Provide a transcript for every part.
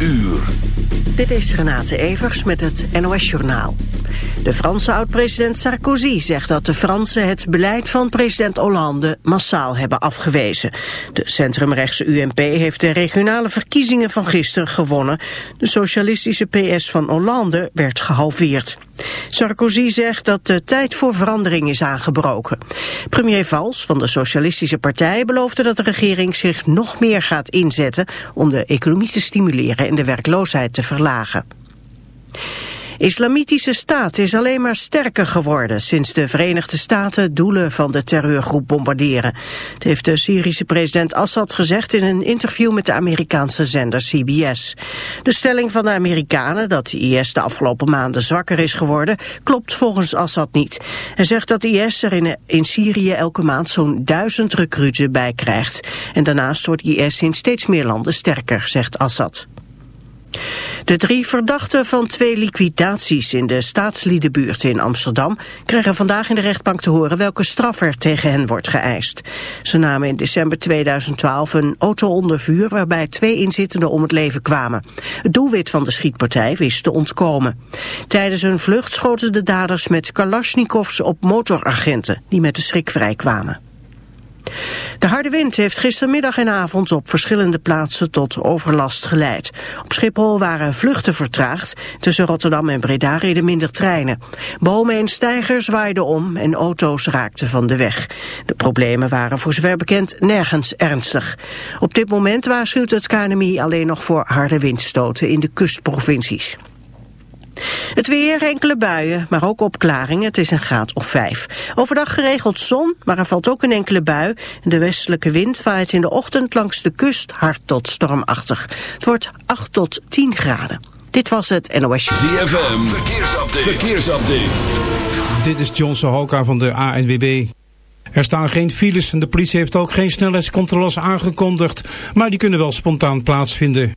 uur. Dit is Renate Evers met het NOS Journaal. De Franse oud-president Sarkozy zegt dat de Fransen het beleid van president Hollande massaal hebben afgewezen. De centrumrechtse UMP heeft de regionale verkiezingen van gisteren gewonnen. De socialistische PS van Hollande werd gehalveerd. Sarkozy zegt dat de tijd voor verandering is aangebroken. Premier Valls van de Socialistische Partij beloofde dat de regering zich nog meer gaat inzetten om de economie te stimuleren en de werkloosheid te verlagen. Islamitische staat is alleen maar sterker geworden sinds de Verenigde Staten doelen van de terreurgroep bombarderen. Het heeft de Syrische president Assad gezegd in een interview met de Amerikaanse zender CBS. De stelling van de Amerikanen dat de IS de afgelopen maanden zwakker is geworden klopt volgens Assad niet. Hij zegt dat de IS er in, in Syrië elke maand zo'n duizend recruten bij krijgt. En daarnaast wordt IS in steeds meer landen sterker, zegt Assad. De drie verdachten van twee liquidaties in de staatsliedenbuurt in Amsterdam krijgen vandaag in de rechtbank te horen welke straf er tegen hen wordt geëist. Ze namen in december 2012 een auto onder vuur waarbij twee inzittenden om het leven kwamen. Het doelwit van de schietpartij wist te ontkomen. Tijdens hun vlucht schoten de daders met kalasjnikovs op motoragenten die met de schrik vrijkwamen. De harde wind heeft gistermiddag en avond op verschillende plaatsen tot overlast geleid. Op Schiphol waren vluchten vertraagd. Tussen Rotterdam en Breda reden minder treinen. Bomen en stijgers waaiden om en auto's raakten van de weg. De problemen waren voor zover bekend nergens ernstig. Op dit moment waarschuwt het KNMI alleen nog voor harde windstoten in de kustprovincies. Het weer, enkele buien, maar ook opklaringen. Het is een graad of vijf. Overdag geregeld zon, maar er valt ook een enkele bui. De westelijke wind waait in de ochtend langs de kust hard tot stormachtig. Het wordt 8 tot 10 graden. Dit was het NOS. ZFM, verkeersupdate. verkeersupdate. Dit is John Sohoka van de ANWB. Er staan geen files en de politie heeft ook geen snelheidscontroles aangekondigd. Maar die kunnen wel spontaan plaatsvinden.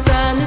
ça ne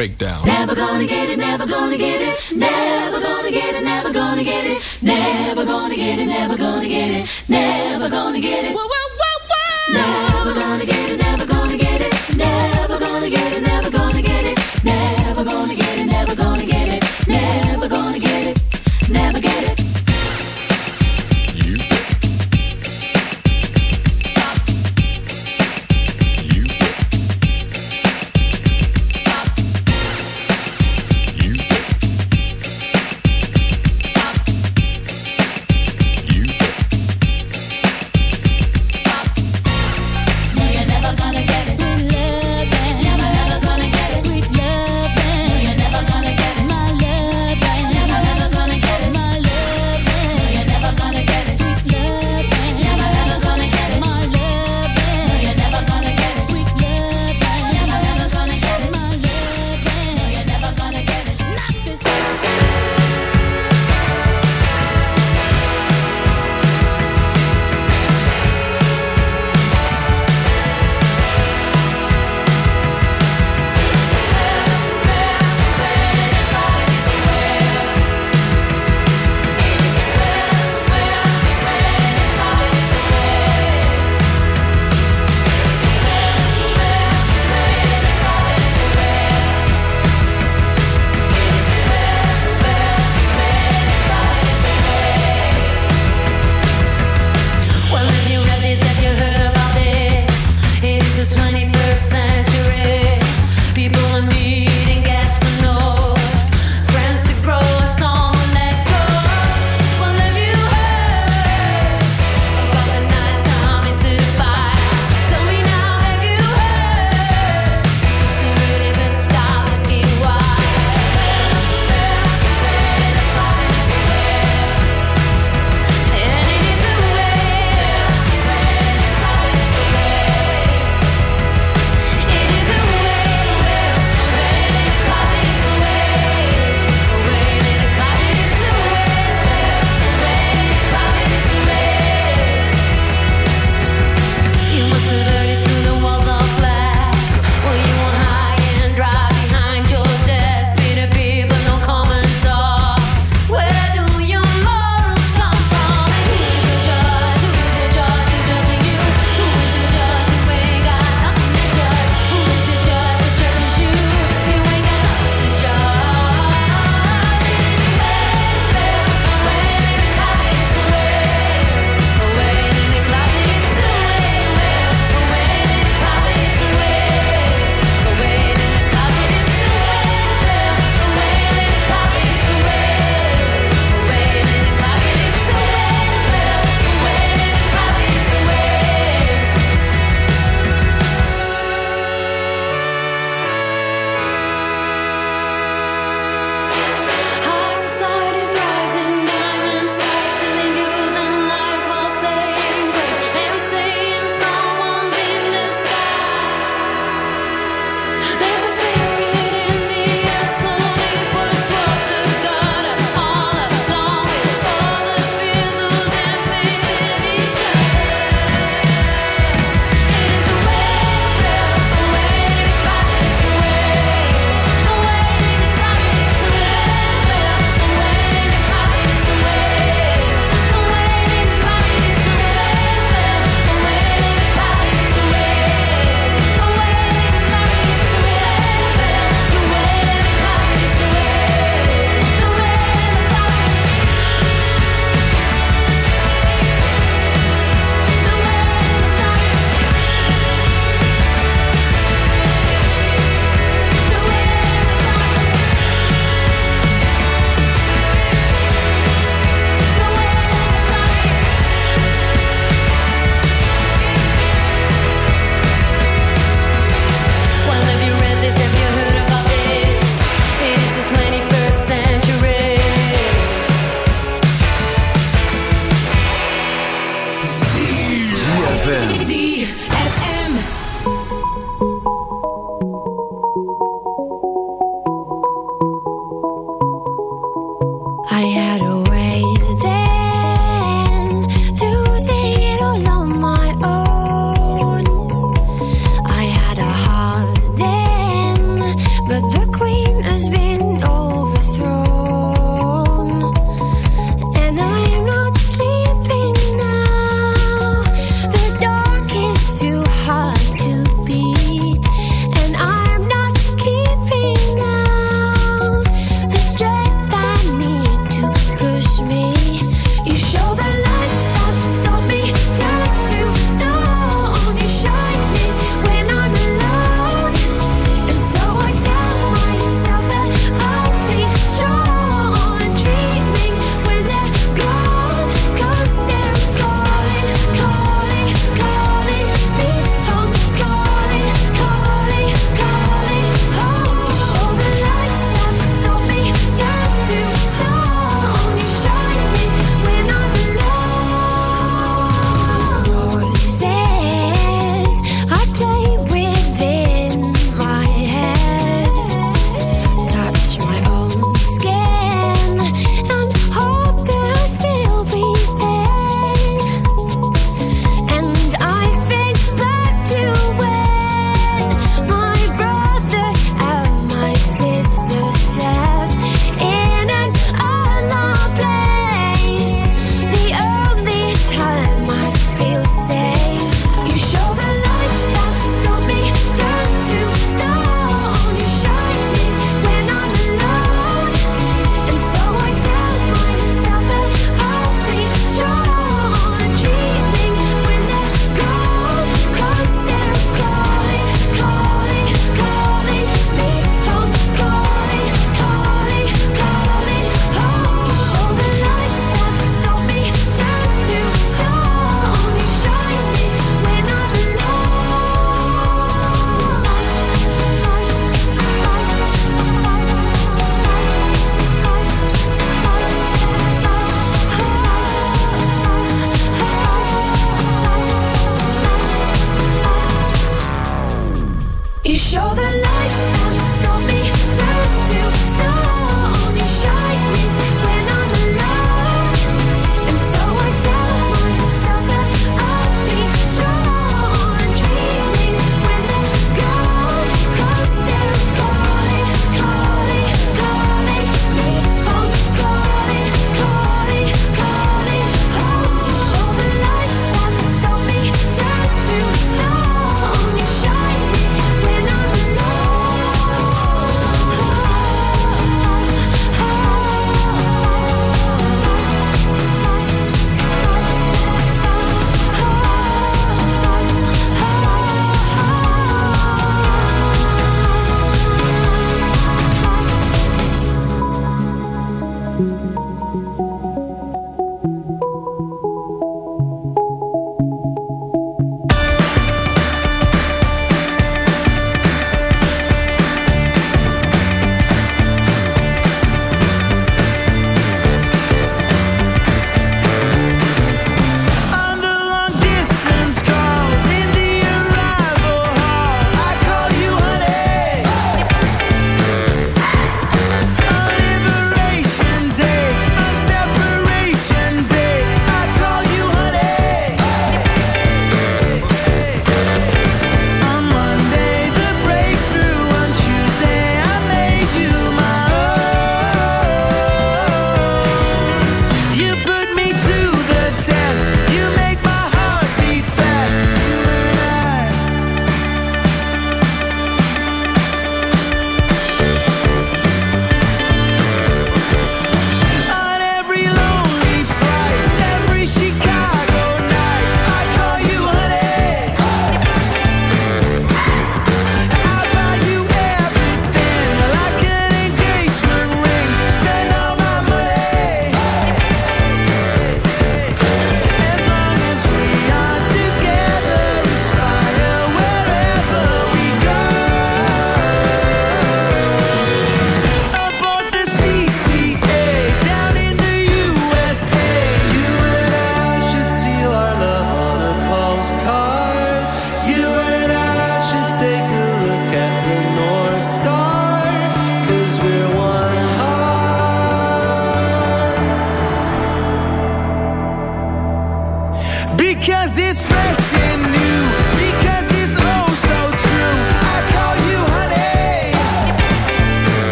Breakdown.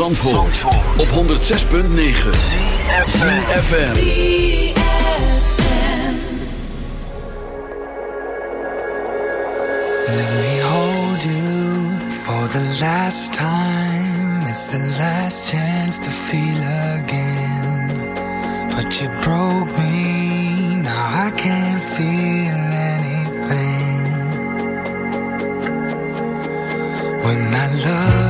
Zandvoort, op 106.9 CFFM Let me hold you for the last time. It's the last chance to feel again. But you broke me, now I can't feel anything. When I love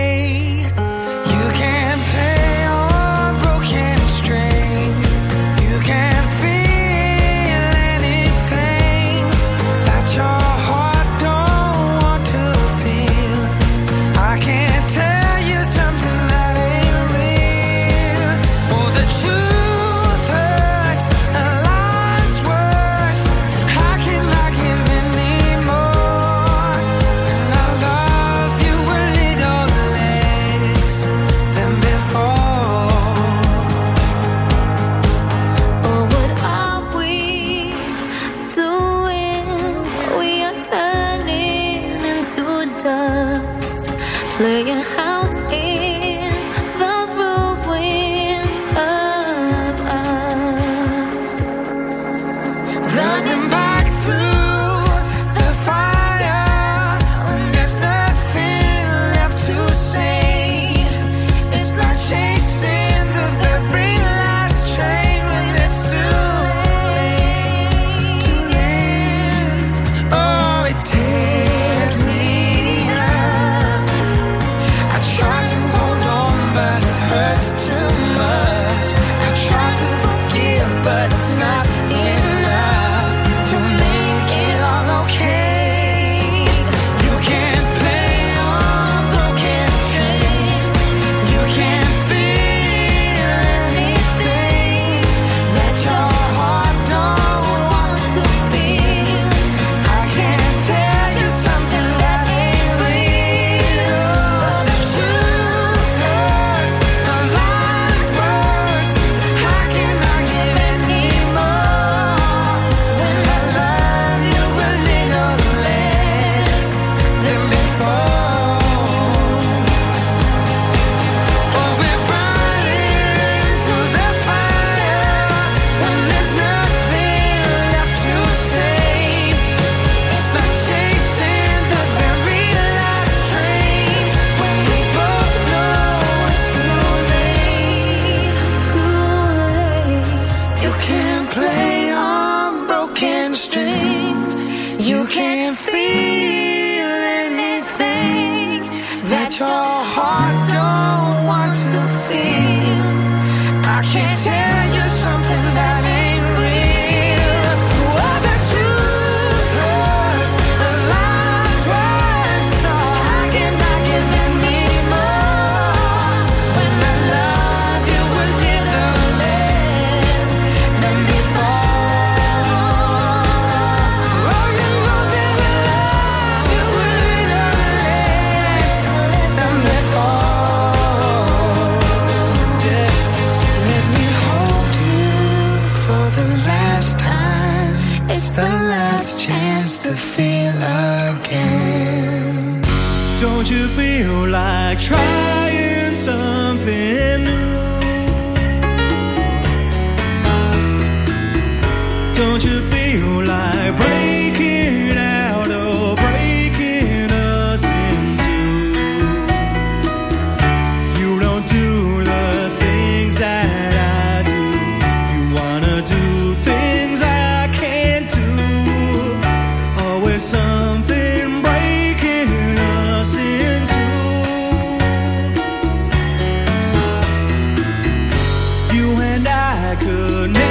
I could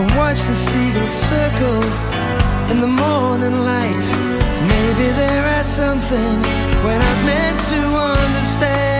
I watch the seagulls circle in the morning light. Maybe there are some things when I've meant to understand.